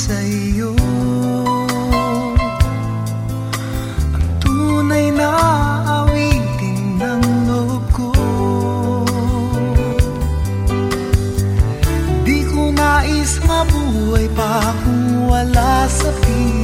sa iyo Ang tunay na awitin ng loob ko. Di ko nais mabuhay pa kung wala sa piling.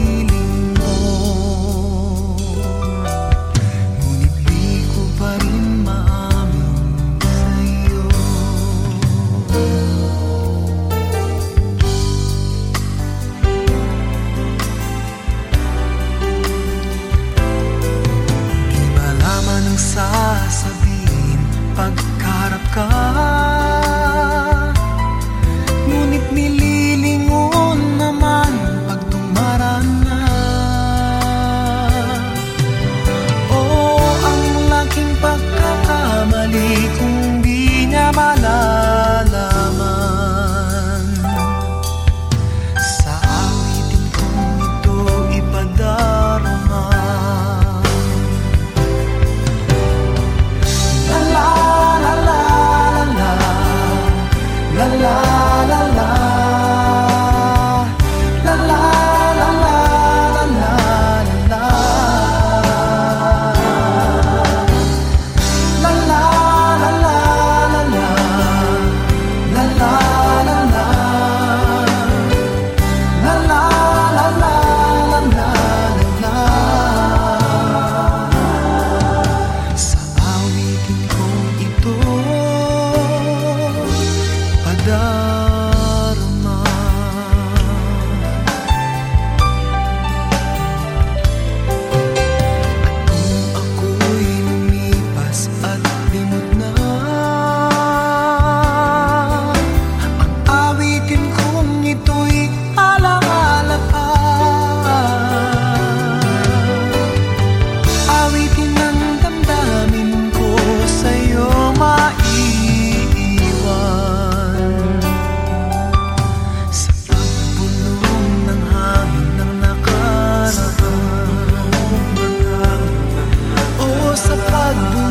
I'd be